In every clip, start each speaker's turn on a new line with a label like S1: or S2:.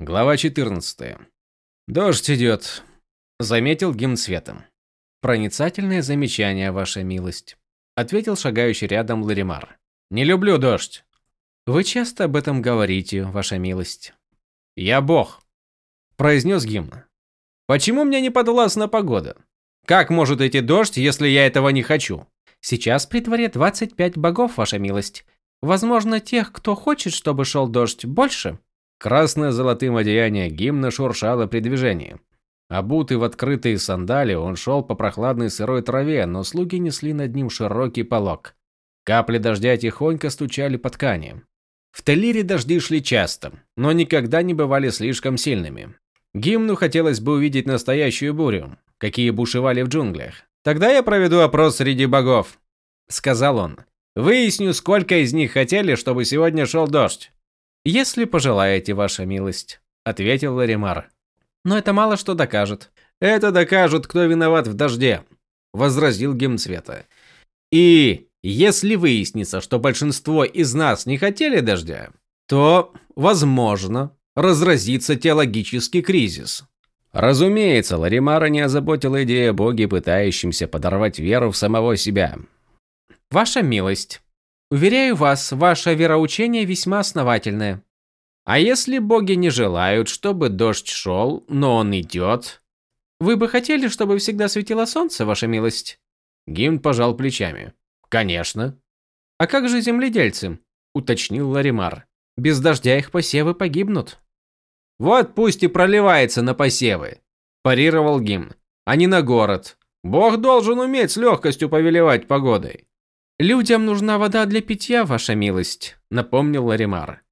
S1: Глава 14. Дождь идет, заметил гимн светом. Проницательное замечание, ваша милость, ответил шагающий рядом Ларимар. Не люблю дождь. Вы часто об этом говорите, ваша милость. Я бог, произнес гимн. Почему мне не подвластна погода? Как может идти дождь, если я этого не хочу? Сейчас при дворе 25 богов, ваша милость. Возможно, тех, кто хочет, чтобы шел дождь, больше. Красно-золотым одеяние гимна шуршало при движении. Обутый в открытые сандали, он шел по прохладной сырой траве, но слуги несли над ним широкий полог. Капли дождя тихонько стучали по ткани. В Телире дожди шли часто, но никогда не бывали слишком сильными. Гимну хотелось бы увидеть настоящую бурю, какие бушевали в джунглях. «Тогда я проведу опрос среди богов», — сказал он. «Выясню, сколько из них хотели, чтобы сегодня шел дождь. «Если пожелаете, ваша милость», – ответил Ларимар. «Но это мало что докажет». «Это докажет, кто виноват в дожде», – возразил Гимцвета. «И если выяснится, что большинство из нас не хотели дождя, то, возможно, разразится теологический кризис». Разумеется, Ларимара не озаботила идея боги, пытающимся подорвать веру в самого себя. «Ваша милость», Уверяю вас, ваше вероучение весьма основательное. А если боги не желают, чтобы дождь шел, но он идет? Вы бы хотели, чтобы всегда светило солнце, ваша милость? Гимн пожал плечами. Конечно. А как же земледельцы? Уточнил Ларимар. Без дождя их посевы погибнут. Вот пусть и проливается на посевы, парировал Гимн, а не на город. Бог должен уметь с легкостью повелевать погодой. «Людям нужна вода для питья, ваша милость», – напомнил Ларимар.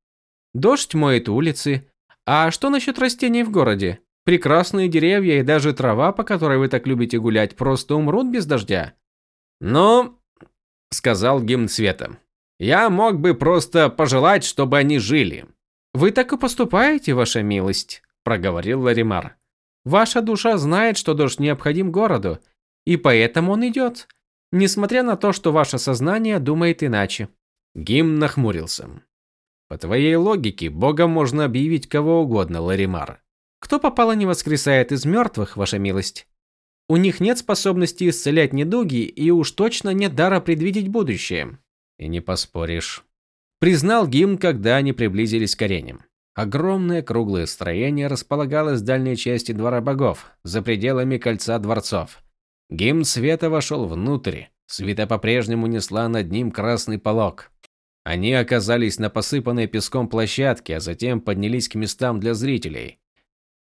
S1: «Дождь моет улицы. А что насчет растений в городе? Прекрасные деревья и даже трава, по которой вы так любите гулять, просто умрут без дождя». «Ну», – сказал гимн света, – «я мог бы просто пожелать, чтобы они жили». «Вы так и поступаете, ваша милость», – проговорил Ларимар. «Ваша душа знает, что дождь необходим городу, и поэтому он идет несмотря на то, что ваше сознание думает иначе. Гим нахмурился. По твоей логике, богом можно объявить кого угодно, Ларимар. Кто попало не воскресает из мертвых, ваша милость. У них нет способности исцелять недуги и уж точно нет дара предвидеть будущее. И не поспоришь. Признал Гимн, когда они приблизились к арене. Огромное круглое строение располагалось в дальней части двора богов, за пределами кольца дворцов. Гимн света вошел внутрь. Света по-прежнему несла над ним красный полог. Они оказались на посыпанной песком площадке, а затем поднялись к местам для зрителей.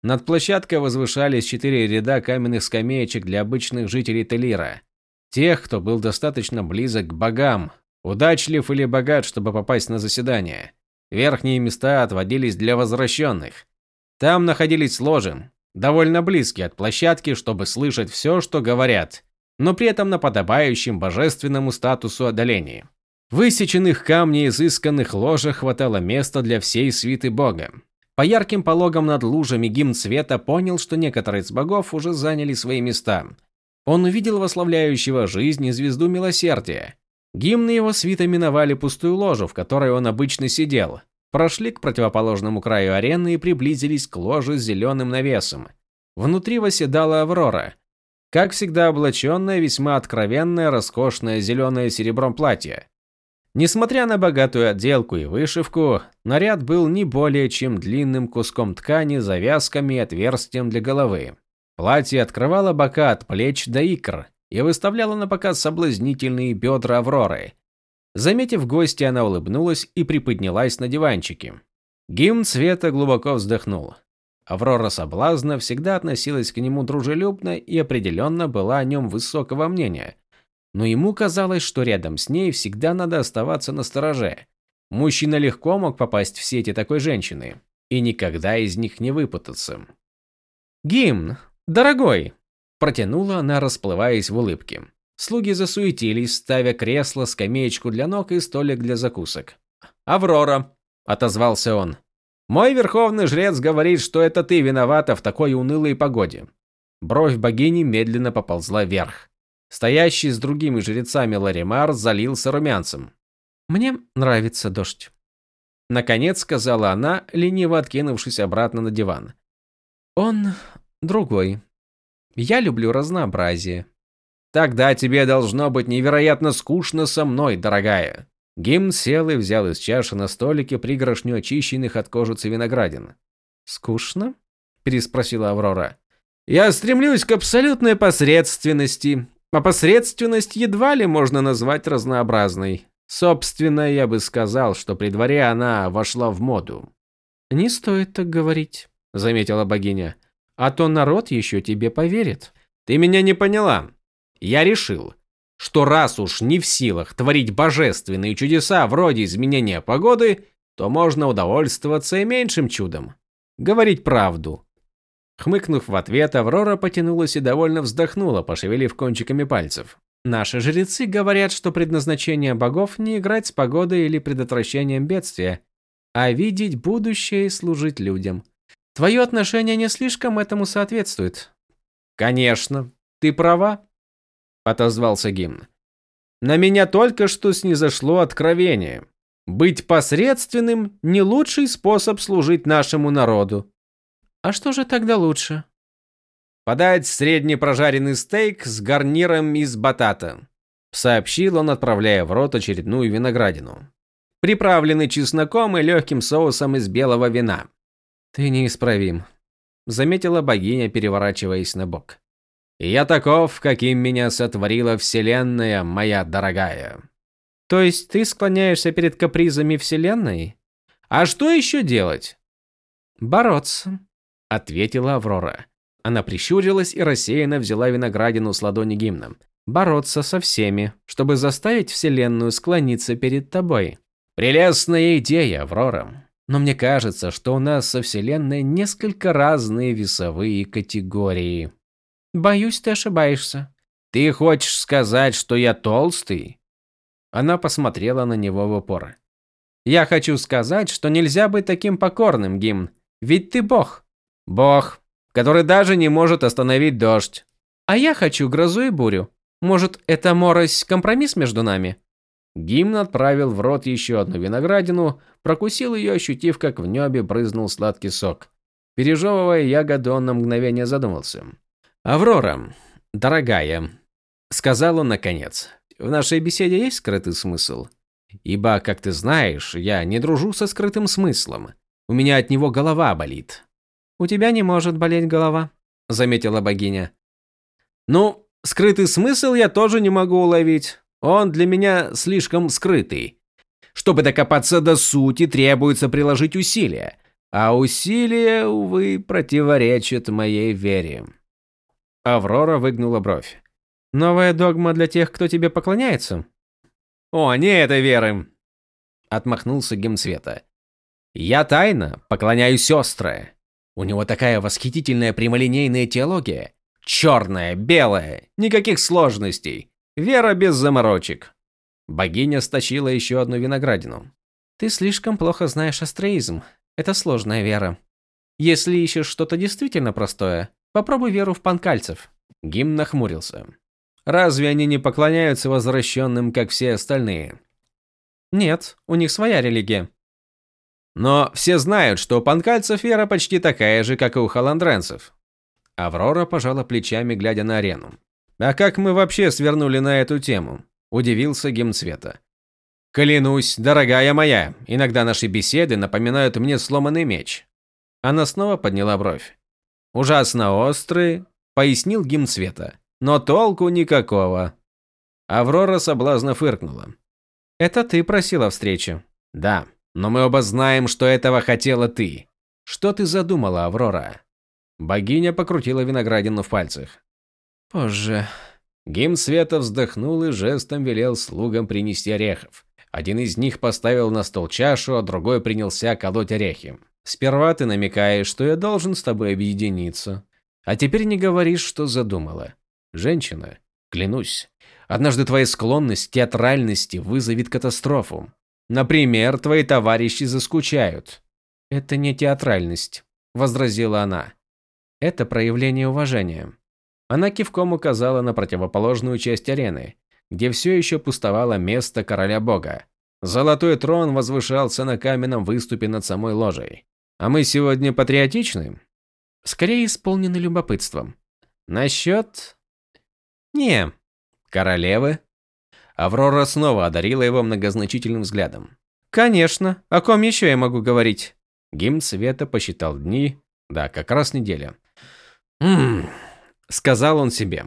S1: Над площадкой возвышались четыре ряда каменных скамеечек для обычных жителей Телира. Тех, кто был достаточно близок к богам, удачлив или богат, чтобы попасть на заседание. Верхние места отводились для возвращенных. Там находились ложи, довольно близкий от площадки, чтобы слышать все, что говорят, но при этом на подобающем божественному статусу отдалении. В высеченных камней изысканных ложах хватало места для всей свиты бога. По ярким пологам над лужами гимн света понял, что некоторые из богов уже заняли свои места. Он увидел вославляющего жизнь и звезду милосердия. Гимны его свита миновали пустую ложу, в которой он обычно сидел, прошли к противоположному краю арены и приблизились к ложе с зеленым навесом. Внутри восседала Аврора, как всегда облаченная весьма откровенное, роскошное зеленое серебром платье. Несмотря на богатую отделку и вышивку, наряд был не более чем длинным куском ткани, завязками и отверстием для головы. Платье открывало бока от плеч до икр и выставляло на показ соблазнительные бедра Авроры, Заметив гостя, она улыбнулась и приподнялась на диванчике. Гимн Света глубоко вздохнул. Аврора Соблазна всегда относилась к нему дружелюбно и определенно была о нем высокого мнения. Но ему казалось, что рядом с ней всегда надо оставаться на стороже. Мужчина легко мог попасть в сети такой женщины, и никогда из них не выпутаться. «Гимн, дорогой!» – протянула она, расплываясь в улыбке. Слуги засуетились, ставя кресло, скамеечку для ног и столик для закусок. «Аврора», – отозвался он. «Мой верховный жрец говорит, что это ты виновата в такой унылой погоде». Бровь богини медленно поползла вверх. Стоящий с другими жрецами Ларимар залился румянцем. «Мне нравится дождь». Наконец сказала она, лениво откинувшись обратно на диван. Он другой. Я люблю разнообразие. Тогда тебе должно быть невероятно скучно со мной, дорогая. Гимн сел и взял из чаши на столике пригоршню очищенных от кожицы виноградин. «Скучно?» – переспросила Аврора. «Я стремлюсь к абсолютной посредственности, а посредственность едва ли можно назвать разнообразной. Собственно, я бы сказал, что при дворе она вошла в моду». «Не стоит так говорить», – заметила богиня. «А то народ еще тебе поверит». «Ты меня не поняла. Я решил, что раз уж не в силах творить божественные чудеса вроде изменения погоды, то можно удовольствоваться и меньшим чудом. Говорить правду. Хмыкнув в ответ, Аврора потянулась и довольно вздохнула, пошевелив кончиками пальцев. Наши жрецы говорят, что предназначение богов не играть с погодой или предотвращением бедствия, а видеть будущее и служить людям. Твое отношение не слишком этому соответствует. Конечно, ты права, отозвался гимн. На меня только что снизошло откровение. Быть посредственным не лучший способ служить нашему народу. А что же тогда лучше? Подать средний прожаренный стейк с гарниром из батата, сообщил он, отправляя в рот очередную виноградину. Приправленный чесноком и легким соусом из белого вина. Ты неисправим, заметила богиня, переворачиваясь на бок. Я таков, каким меня сотворила Вселенная, моя дорогая. То есть ты склоняешься перед капризами Вселенной? А что еще делать? Бороться, ответила Аврора. Она прищурилась и рассеянно взяла виноградину с ладони гимном. Бороться со всеми, чтобы заставить Вселенную склониться перед тобой. Прелестная идея, Аврора. Но мне кажется, что у нас со Вселенной несколько разные весовые категории. Боюсь, ты ошибаешься. Ты хочешь сказать, что я толстый? Она посмотрела на него в упор. Я хочу сказать, что нельзя быть таким покорным, Гимн. Ведь ты бог. Бог, который даже не может остановить дождь. А я хочу грозу и бурю. Может, это морось компромисс между нами? Гимн отправил в рот еще одну виноградину, прокусил ее, ощутив, как в небе брызнул сладкий сок. Пережевывая ягоду, он на мгновение задумался. «Аврора, дорогая», — сказал он наконец, — «в нашей беседе есть скрытый смысл? Ибо, как ты знаешь, я не дружу со скрытым смыслом. У меня от него голова болит». «У тебя не может болеть голова», — заметила богиня. «Ну, скрытый смысл я тоже не могу уловить. Он для меня слишком скрытый. Чтобы докопаться до сути, требуется приложить усилия. А усилия, увы, противоречат моей вере. Аврора выгнула бровь. «Новая догма для тех, кто тебе поклоняется?» «О, не это веры!» Отмахнулся Гемцвета. «Я тайно поклоняюсь сестры. У него такая восхитительная прямолинейная теология. Черная, белая, никаких сложностей. Вера без заморочек». Богиня стащила еще одну виноградину. «Ты слишком плохо знаешь астроизм. Это сложная вера. Если ищешь что-то действительно простое, Попробуй веру в панкальцев. Гимн нахмурился. Разве они не поклоняются возвращенным, как все остальные? Нет, у них своя религия. Но все знают, что у панкальцев вера почти такая же, как и у халандренцев. Аврора пожала плечами, глядя на арену. А как мы вообще свернули на эту тему? Удивился гимн цвета. Клянусь, дорогая моя, иногда наши беседы напоминают мне сломанный меч. Она снова подняла бровь. Ужасно острый, пояснил гимн цвета. Но толку никакого. Аврора соблазно фыркнула. Это ты просила встречи. Да, но мы оба знаем, что этого хотела ты. Что ты задумала, Аврора? Богиня покрутила виноградину в пальцах. Позже. Гимн света вздохнул и жестом велел слугам принести орехов. Один из них поставил на стол чашу, а другой принялся колоть орехи. Сперва ты намекаешь, что я должен с тобой объединиться. А теперь не говоришь, что задумала. Женщина, клянусь, однажды твоя склонность к театральности вызовет катастрофу. Например, твои товарищи заскучают. Это не театральность, возразила она. Это проявление уважения. Она кивком указала на противоположную часть арены, где все еще пустовало место короля бога. Золотой трон возвышался на каменном выступе над самой ложей. А мы сегодня патриотичны? Скорее исполнены любопытством. Насчет... Не. Королевы? Аврора снова одарила его многозначительным взглядом. Конечно. О ком еще я могу говорить? Гимн Света посчитал дни. Да, как раз неделя. «Ммм», — сказал он себе.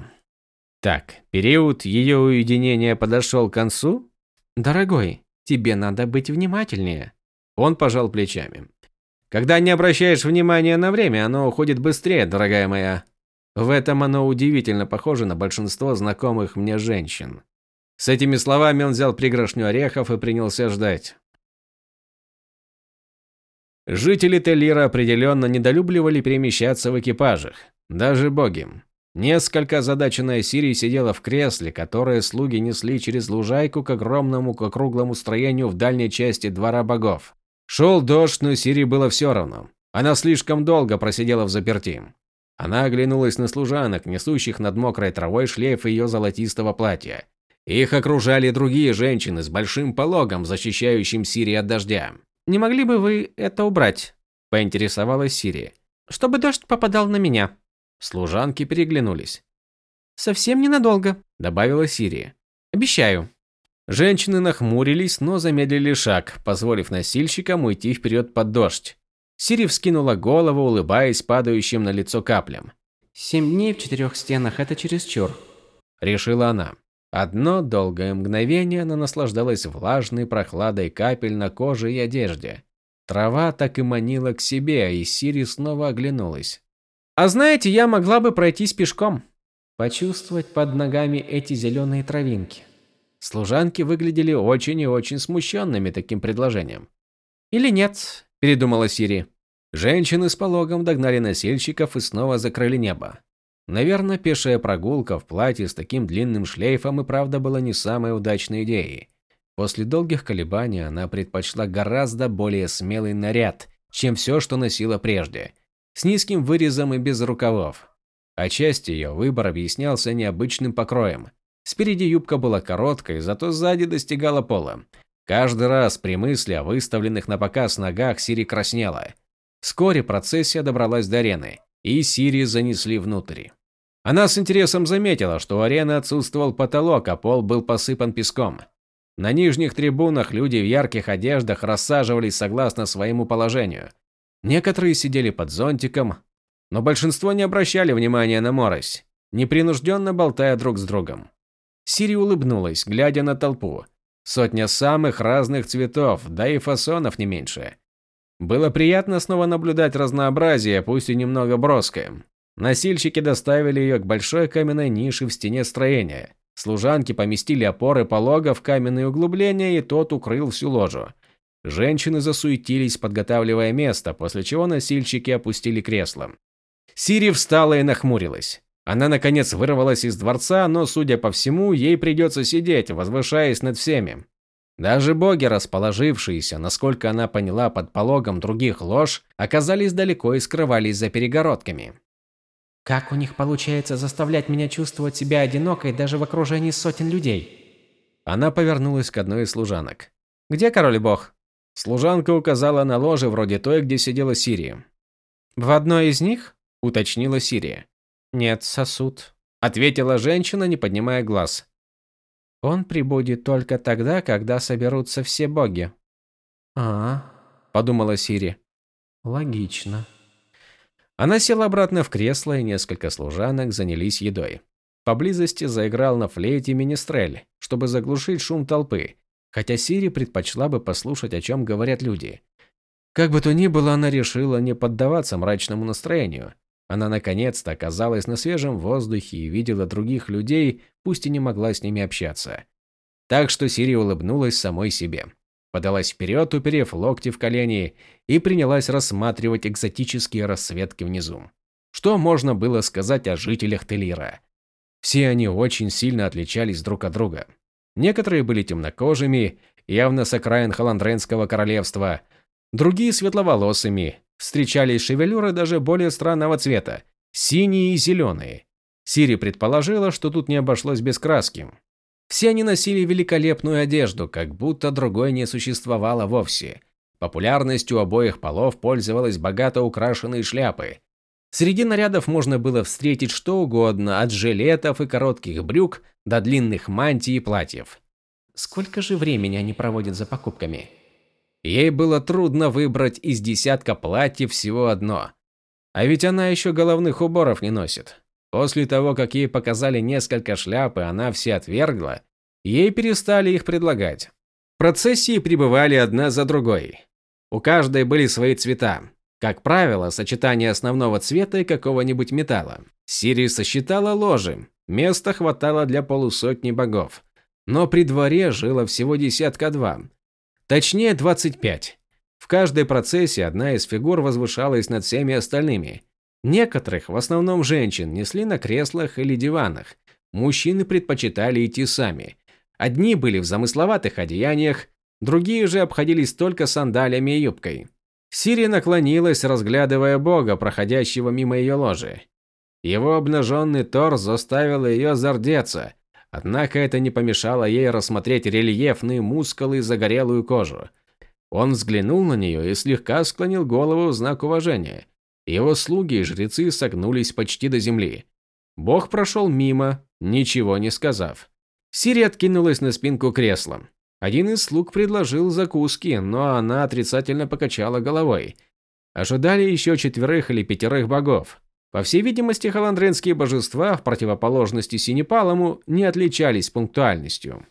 S1: «Так, период ее уединения подошел к концу?» «Дорогой, тебе надо быть внимательнее». Он пожал плечами. «Когда не обращаешь внимания на время, оно уходит быстрее, дорогая моя. В этом оно удивительно похоже на большинство знакомых мне женщин». С этими словами он взял пригоршню орехов и принялся ждать. Жители Телира определенно недолюбливали перемещаться в экипажах. Даже боги. Несколько озадаченная Сирии сидела в кресле, которое слуги несли через лужайку к огромному к округлому строению в дальней части двора богов. Шел дождь, но Сирии было все равно. Она слишком долго просидела в заперти. Она оглянулась на служанок, несущих над мокрой травой шлейф ее золотистого платья. Их окружали другие женщины с большим пологом, защищающим Сирии от дождя. «Не могли бы вы это убрать?» – поинтересовалась Сирия. «Чтобы дождь попадал на меня». Служанки переглянулись. «Совсем ненадолго», – добавила Сирия. «Обещаю». Женщины нахмурились, но замедлили шаг, позволив носильщикам уйти вперед под дождь. Сири вскинула голову, улыбаясь падающим на лицо каплям. «Семь дней в четырех стенах – это чересчур», – решила она. Одно долгое мгновение она наслаждалась влажной прохладой капель на коже и одежде. Трава так и манила к себе, и Сири снова оглянулась. А знаете, я могла бы пройтись пешком. Почувствовать под ногами эти зеленые травинки. Служанки выглядели очень и очень смущенными таким предложением. «Или нет», – передумала Сири. Женщины с пологом догнали носильщиков и снова закрыли небо. Наверное, пешая прогулка в платье с таким длинным шлейфом и правда была не самой удачной идеей. После долгих колебаний она предпочла гораздо более смелый наряд, чем все, что носила прежде с низким вырезом и без рукавов. Отчасти ее выбор объяснялся необычным покроем. Спереди юбка была короткой, зато сзади достигала пола. Каждый раз при мысли о выставленных на показ ногах Сири краснела. Вскоре процессия добралась до арены, и Сири занесли внутрь. Она с интересом заметила, что у арены отсутствовал потолок, а пол был посыпан песком. На нижних трибунах люди в ярких одеждах рассаживались согласно своему положению. Некоторые сидели под зонтиком, но большинство не обращали внимания на морось, непринужденно болтая друг с другом. Сири улыбнулась, глядя на толпу. Сотня самых разных цветов, да и фасонов не меньше. Было приятно снова наблюдать разнообразие, пусть и немного броское. Носильщики доставили ее к большой каменной нише в стене строения. Служанки поместили опоры полога в каменные углубления, и тот укрыл всю ложу. Женщины засуетились, подготавливая место, после чего носильщики опустили кресло. Сири встала и нахмурилась. Она, наконец, вырвалась из дворца, но, судя по всему, ей придется сидеть, возвышаясь над всеми. Даже боги, расположившиеся, насколько она поняла, под пологом других лож, оказались далеко и скрывались за перегородками. «Как у них получается заставлять меня чувствовать себя одинокой даже в окружении сотен людей?» Она повернулась к одной из служанок. «Где король бог?» Служанка указала на ложе вроде той, где сидела Сирия. «В одной из них?» – уточнила Сирия. «Нет, сосуд», – ответила женщина, не поднимая глаз. «Он прибудет только тогда, когда соберутся все боги». «А, – подумала Сири. «Логично». Она села обратно в кресло, и несколько служанок занялись едой. Поблизости заиграл на флейте министрель, чтобы заглушить шум толпы, хотя Сири предпочла бы послушать, о чем говорят люди. Как бы то ни было, она решила не поддаваться мрачному настроению. Она наконец-то оказалась на свежем воздухе и видела других людей, пусть и не могла с ними общаться. Так что Сири улыбнулась самой себе. Подалась вперед, уперев локти в колени, и принялась рассматривать экзотические расцветки внизу. Что можно было сказать о жителях Телира? Все они очень сильно отличались друг от друга. Некоторые были темнокожими, явно с окраин Халандренского королевства, другие светловолосыми, встречались шевелюры даже более странного цвета, синие и зеленые. Сири предположила, что тут не обошлось без краски. Все они носили великолепную одежду, как будто другой не существовало вовсе. Популярностью обоих полов пользовались богато украшенные шляпы. Среди нарядов можно было встретить что угодно, от жилетов и коротких брюк до длинных мантий и платьев. Сколько же времени они проводят за покупками? Ей было трудно выбрать из десятка платьев всего одно. А ведь она еще головных уборов не носит. После того, как ей показали несколько шляп, и она все отвергла, ей перестали их предлагать. Процессии прибывали одна за другой. У каждой были свои цвета. Как правило, сочетание основного цвета и какого-нибудь металла. Сири сосчитала ложи. Места хватало для полусотни богов. Но при дворе жило всего десятка два. Точнее, 25. В каждой процессии одна из фигур возвышалась над всеми остальными. Некоторых, в основном женщин, несли на креслах или диванах. Мужчины предпочитали идти сами. Одни были в замысловатых одеяниях, другие же обходились только сандалиями и юбкой. Сири наклонилась, разглядывая бога, проходящего мимо ее ложи. Его обнаженный торс заставил ее зардеться, Однако это не помешало ей рассмотреть рельефные мускулы и загорелую кожу. Он взглянул на нее и слегка склонил голову в знак уважения. Его слуги и жрецы согнулись почти до земли. Бог прошел мимо, ничего не сказав. Сири откинулась на спинку кресла. Один из слуг предложил закуски, но она отрицательно покачала головой. Ожидали еще четверых или пятерых богов. По всей видимости, халандренские божества, в противоположности Синепалому, не отличались пунктуальностью.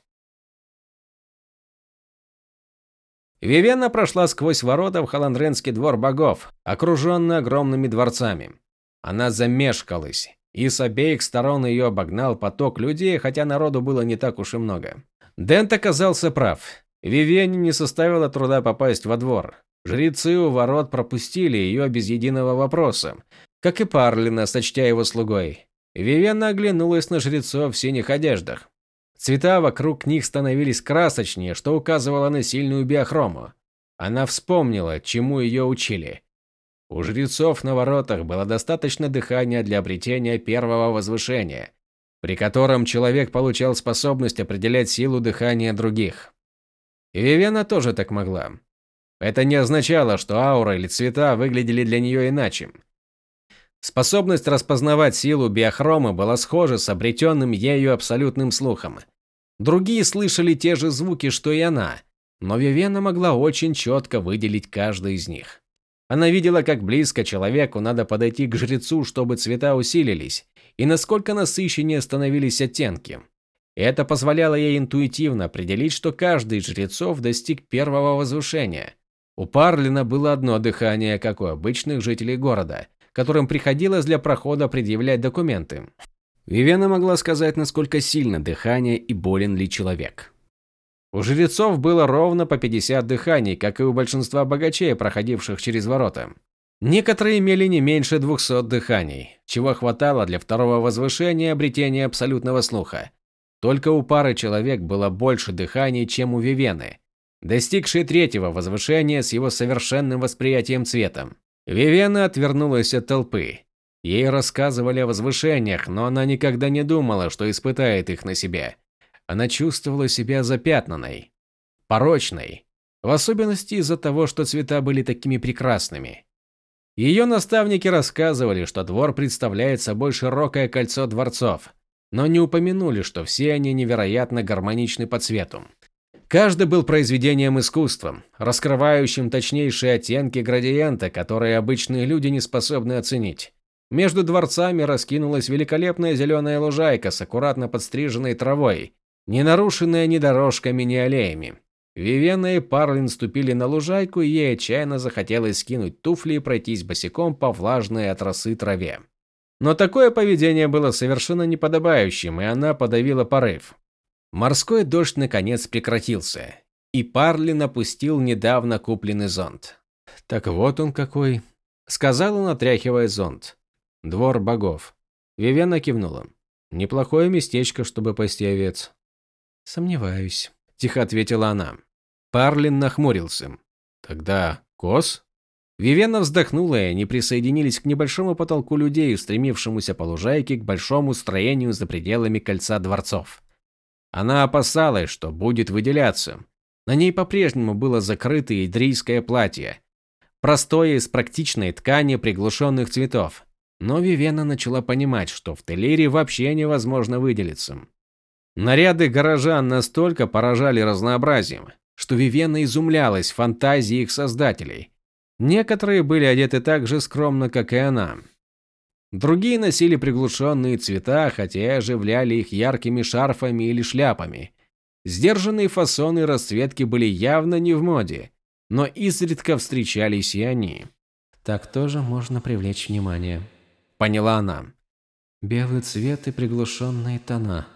S1: Вивенна прошла сквозь ворота в халандренский двор богов, окруженный огромными дворцами. Она замешкалась, и с обеих сторон ее обогнал поток людей, хотя народу было не так уж и много. Дент оказался прав. Вивенне не составило труда попасть во двор. Жрецы у ворот пропустили ее без единого вопроса, как и Парлина, сочтя его слугой. Вивенна оглянулась на жрецов в синих одеждах. Цвета вокруг них становились красочнее, что указывало на сильную биохрому. Она вспомнила, чему ее учили. У жрецов на воротах было достаточно дыхания для обретения первого возвышения, при котором человек получал способность определять силу дыхания других. Вивена тоже так могла. Это не означало, что аура или цвета выглядели для нее иначе. Способность распознавать силу биохрома была схожа с обретенным ею абсолютным слухом. Другие слышали те же звуки, что и она, но Вивена могла очень четко выделить каждый из них. Она видела, как близко человеку надо подойти к жрецу, чтобы цвета усилились, и насколько насыщеннее становились оттенки. Это позволяло ей интуитивно определить, что каждый из жрецов достиг первого возвышения. У Парлина было одно дыхание, как у обычных жителей города – которым приходилось для прохода предъявлять документы. Вивена могла сказать, насколько сильно дыхание и болен ли человек. У жрецов было ровно по 50 дыханий, как и у большинства богачей, проходивших через ворота. Некоторые имели не меньше 200 дыханий, чего хватало для второго возвышения обретения абсолютного слуха. Только у пары человек было больше дыханий, чем у Вивены, достигшей третьего возвышения с его совершенным восприятием цвета. Вивена отвернулась от толпы. Ей рассказывали о возвышениях, но она никогда не думала, что испытает их на себе. Она чувствовала себя запятнанной, порочной, в особенности из-за того, что цвета были такими прекрасными. Ее наставники рассказывали, что двор представляет собой широкое кольцо дворцов, но не упомянули, что все они невероятно гармоничны по цвету. Каждый был произведением искусства, раскрывающим точнейшие оттенки градиента, которые обычные люди не способны оценить. Между дворцами раскинулась великолепная зеленая лужайка с аккуратно подстриженной травой, не нарушенная ни дорожками, ни аллеями. Вивена и Парлин ступили на лужайку, и ей отчаянно захотелось скинуть туфли и пройтись босиком по влажной от росы траве. Но такое поведение было совершенно неподобающим, и она подавила порыв. Морской дождь наконец прекратился, и Парли напустил недавно купленный зонт. «Так вот он какой», — сказал он, отряхивая зонт. «Двор богов». Вивена кивнула. «Неплохое местечко, чтобы пасти овец». «Сомневаюсь», — тихо ответила она. Парлин нахмурился. «Тогда коз?» Вивена вздохнула, и они присоединились к небольшому потолку людей, устремившемуся по лужайке к большому строению за пределами кольца дворцов. Она опасалась, что будет выделяться. На ней по-прежнему было закрытое идрийское платье. Простое из практичной ткани приглушенных цветов. Но Вивена начала понимать, что в Телире вообще невозможно выделиться. Наряды горожан настолько поражали разнообразием, что Вивена изумлялась фантазии их создателей. Некоторые были одеты так же скромно, как и она. Другие носили приглушенные цвета, хотя и оживляли их яркими шарфами или шляпами. Сдержанные фасоны и расцветки были явно не в моде, но изредка встречались и они.
S2: Так тоже можно привлечь внимание.
S1: Поняла она.
S2: Белый цвет и приглушенные тона.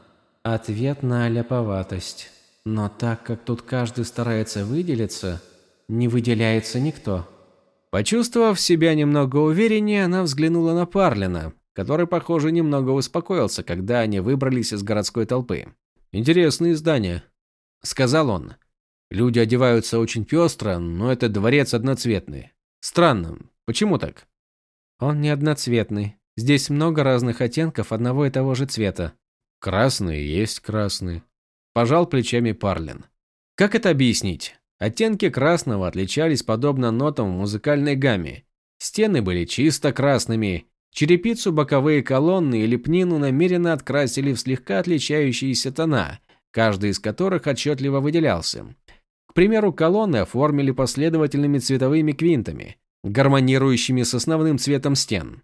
S2: Ответ на ляповатость. Но так как тут каждый старается выделиться, не выделяется никто.
S1: Почувствовав себя немного увереннее, она взглянула на Парлина, который, похоже, немного успокоился, когда они выбрались из городской толпы. «Интересные здания», — сказал он. «Люди одеваются очень пестро, но этот дворец одноцветный. Странно. Почему так?»
S2: «Он не одноцветный. Здесь много разных оттенков одного и того же цвета».
S1: «Красный есть красный», – пожал плечами Парлин. «Как это объяснить?» Оттенки красного отличались подобно нотам в музыкальной гамме. Стены были чисто красными. Черепицу, боковые колонны и лепнину намеренно открасили в слегка отличающиеся тона, каждый из которых отчетливо выделялся. К примеру, колонны оформили последовательными цветовыми квинтами, гармонирующими с основным цветом стен.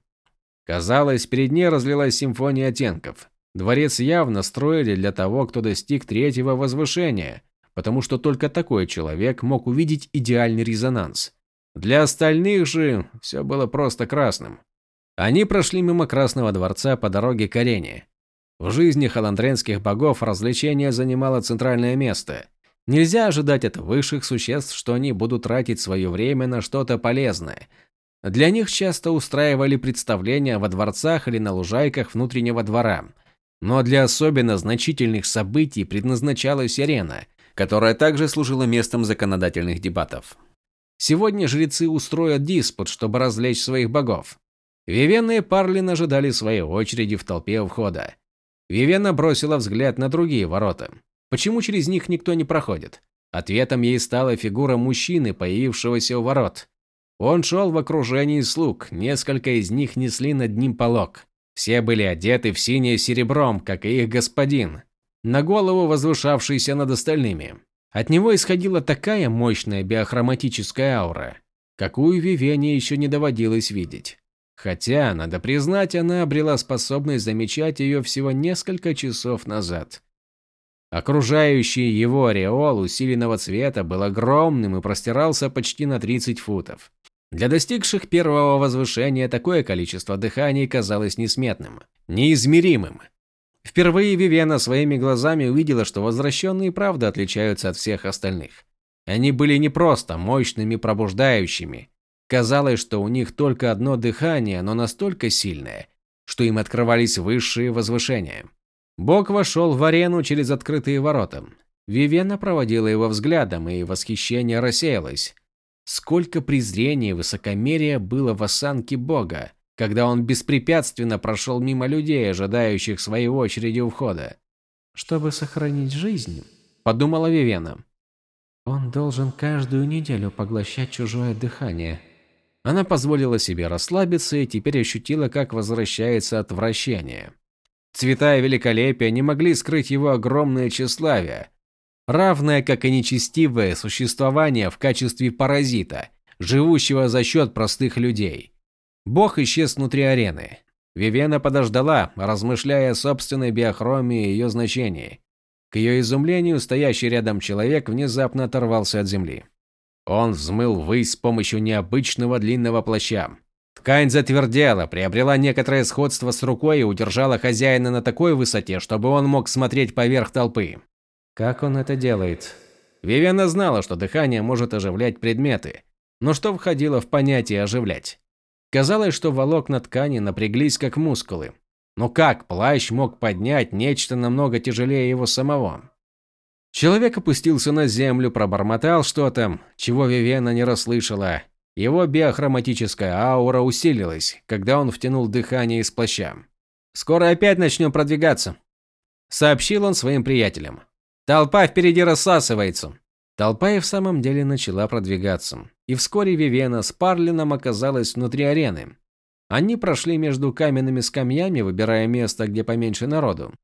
S1: Казалось, перед ней разлилась симфония оттенков. Дворец явно строили для того, кто достиг третьего возвышения – потому что только такой человек мог увидеть идеальный резонанс. Для остальных же все было просто красным. Они прошли мимо Красного дворца по дороге к арене. В жизни халандренских богов развлечение занимало центральное место. Нельзя ожидать от высших существ, что они будут тратить свое время на что-то полезное. Для них часто устраивали представления во дворцах или на лужайках внутреннего двора. Но для особенно значительных событий предназначалась арена – которая также служила местом законодательных дебатов. Сегодня жрецы устроят диспут, чтобы развлечь своих богов. Вивена и Парлин ожидали своей очереди в толпе у входа. Вивена бросила взгляд на другие ворота. Почему через них никто не проходит? Ответом ей стала фигура мужчины, появившегося у ворот. Он шел в окружении слуг, несколько из них несли над ним полог. Все были одеты в синее серебром, как и их господин на голову возвышавшийся над остальными. От него исходила такая мощная биохроматическая аура, какую Вивене еще не доводилось видеть. Хотя, надо признать, она обрела способность замечать ее всего несколько часов назад. Окружающий его ореол усиленного цвета был огромным и простирался почти на 30 футов. Для достигших первого возвышения такое количество дыханий казалось несметным, неизмеримым. Впервые Вивена своими глазами увидела, что возвращенные правда отличаются от всех остальных. Они были не просто мощными пробуждающими. Казалось, что у них только одно дыхание, но настолько сильное, что им открывались высшие возвышения. Бог вошел в арену через открытые ворота. Вивена проводила его взглядом, и восхищение рассеялось. Сколько презрения и высокомерия было в осанке Бога когда он беспрепятственно прошел мимо людей, ожидающих своей очереди у входа.
S2: «Чтобы сохранить жизнь», –
S1: подумала Вивена.
S2: «Он должен каждую неделю поглощать чужое дыхание».
S1: Она позволила себе расслабиться и теперь ощутила, как возвращается отвращение. Цвета и великолепие не могли скрыть его огромное тщеславие, равное как и нечестивое существование в качестве паразита, живущего за счет простых людей. Бог исчез внутри арены. Вивена подождала, размышляя о собственной биохромии и ее значении. К ее изумлению, стоящий рядом человек внезапно оторвался от земли. Он взмыл ввысь с помощью необычного длинного плаща. Ткань затвердела, приобрела некоторое сходство с рукой и удержала хозяина на такой высоте, чтобы он мог смотреть поверх толпы.
S2: Как он это делает?
S1: Вивена знала, что дыхание может оживлять предметы, но что входило в понятие оживлять? Казалось, что волокна ткани напряглись как мускулы. Но как плащ мог поднять нечто намного тяжелее его самого? Человек опустился на землю, пробормотал что-то, чего Вивена не расслышала. Его биохроматическая аура усилилась, когда он втянул дыхание из плаща. «Скоро опять начнем продвигаться», сообщил он своим приятелям. Толпа впереди рассасывается. Толпа и в самом деле начала продвигаться, и вскоре Вивена с Парлином оказалась внутри арены. Они прошли между каменными скамьями, выбирая место, где поменьше народу.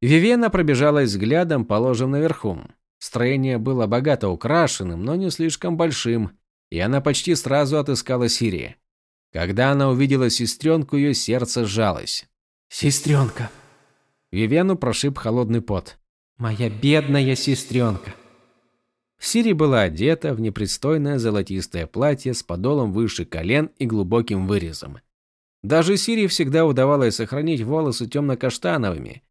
S1: Вивена пробежалась взглядом по ложам наверху. Строение было богато украшенным, но не слишком большим, и она почти сразу отыскала Сирии. Когда она увидела сестренку, ее сердце сжалось.
S2: «Сестренка!»
S1: Вивену прошиб холодный пот.
S2: «Моя бедная сестренка!»
S1: Сири была одета в непристойное золотистое платье с подолом выше колен и глубоким вырезом. Даже Сири всегда удавалось сохранить волосы темно-каштановыми,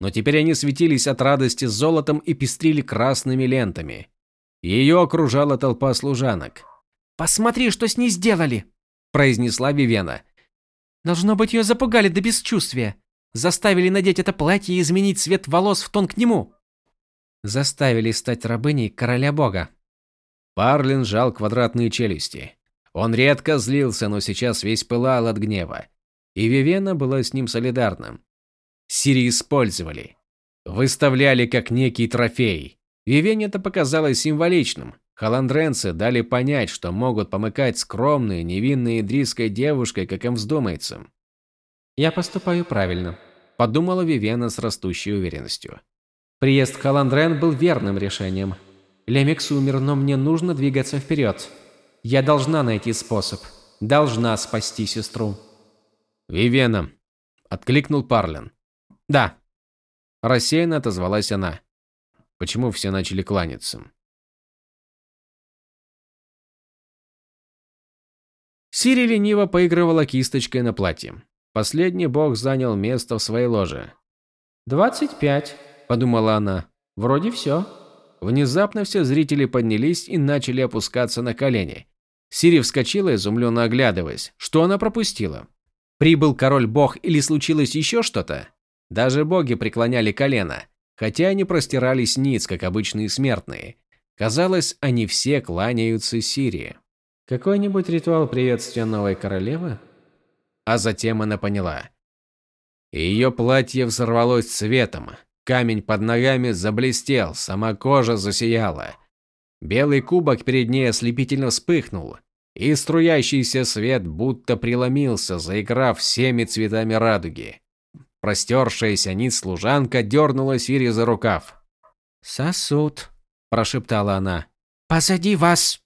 S1: но теперь они светились от радости золотом и пестрили красными лентами. Ее окружала толпа служанок.
S2: «Посмотри, что с ней сделали!»
S1: – произнесла Вивена.
S2: «Должно быть, ее запугали до бесчувствия. Заставили надеть это платье и изменить цвет волос в тон к нему».
S1: Заставили стать рабыней короля бога. Парлин сжал квадратные челюсти. Он редко злился, но сейчас весь пылал от гнева. И Вивена была с ним солидарна. Сири использовали. Выставляли как некий трофей. Вивене это показалось символичным. Халандренцы дали понять, что могут помыкать скромной, невинной идрийской девушкой, как им вздумается.
S2: «Я поступаю правильно», –
S1: подумала Вивена с растущей уверенностью.
S2: «Приезд в Халандрен был верным решением. Лемикс умер, но мне нужно двигаться вперед. Я должна найти способ. Должна спасти сестру».
S1: «Вивена», – откликнул Парлен. «Да». Рассеянно отозвалась она. Почему все начали кланяться? Сири лениво поигрывала кисточкой на платье. Последний бог занял место в своей ложе.
S2: «Двадцать пять», – подумала она. «Вроде все».
S1: Внезапно все зрители поднялись и начали опускаться на колени. Сири вскочила, изумленно оглядываясь. Что она пропустила? Прибыл король-бог или случилось еще что-то? Даже боги преклоняли колено, хотя они простирались ниц, как обычные смертные. Казалось, они все кланяются Сирии.
S2: Какой-нибудь ритуал приветствия новой королевы?
S1: А затем она поняла. Ее платье взорвалось цветом, камень под ногами заблестел, сама кожа засияла. Белый кубок перед ней ослепительно вспыхнул, и струящийся свет будто преломился, заиграв всеми цветами радуги. Простершаяся ниц служанка дернула Сири за рукав.
S2: «Сосуд», – прошептала она. «Позади вас!»